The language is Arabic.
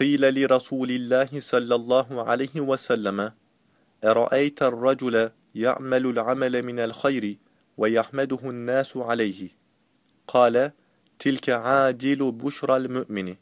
قيل لرسول الله صلى الله عليه وسلم أرأيت الرجل يعمل العمل من الخير ويحمده الناس عليه؟ قال تلك عاجل بشرى المؤمن.